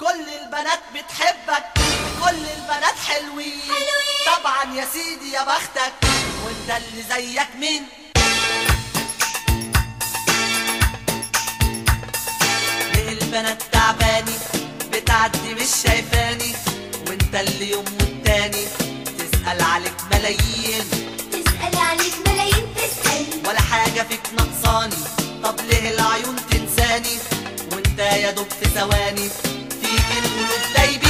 كل البنات بتحبك كل البنات حلوين. طبعا يا سيدي يا بختك وانت اللي زيك مين؟ ليه البنات تعباني؟ بتعدي مش شايفاني. وانت اللي يوم والتاني تسأل عليك ملايين. تسأل عليك ملايين تسأل. ولا حاجة فيك نقصاني. طب ليه العيون تنساني؟ وانت يا دوب في ثواني. فيك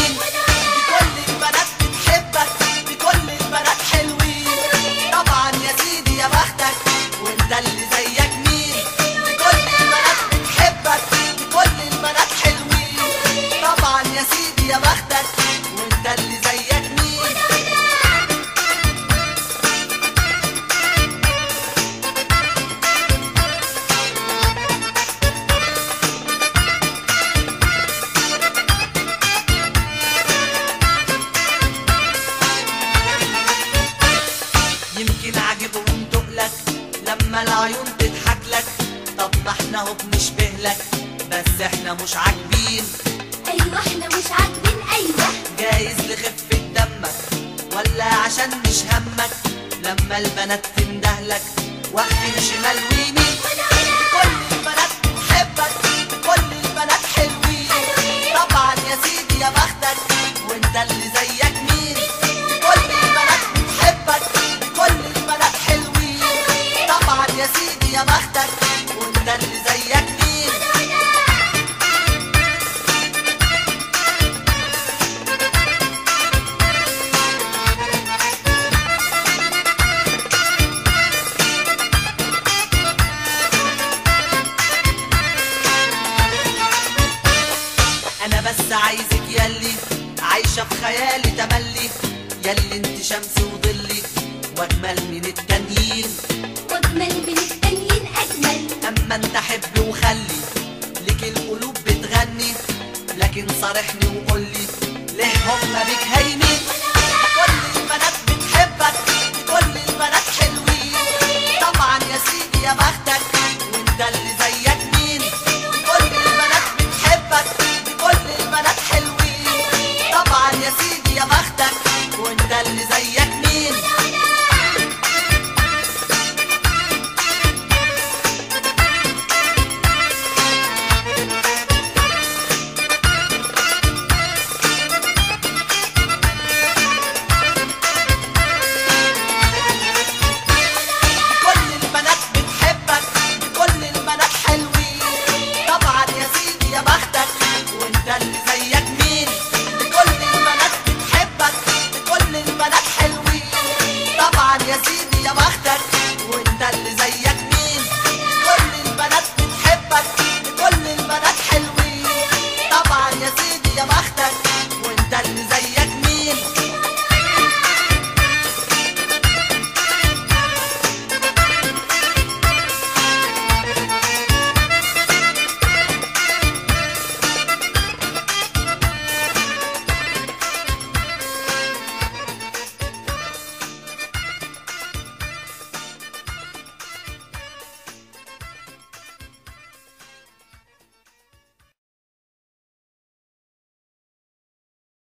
لما العيون تضحك لك. طب ما إحنا هو بنشبه لك. بس إحنا مش عاجبين. أيوة إحنا مش عاجبين. أيوة. جايز لخفة دمك. ولا عشان مش همك. لما البنات تندهلك واقفين شمال ويمين كل البنات بتحبك. كل البنات حلوين. طبعا يا سيدي يا بختك. وانت اللي زيك. يا وانت اللي زيك مين أنا بس عايزك ياللي عايشة في خيالي تملي ياللي انت شمسي وظلي وأجمل من التانيين اما انت حب وخلي. لك القلوب بتغني لكن صارحني وقولي ليه هما بيك هايمين that is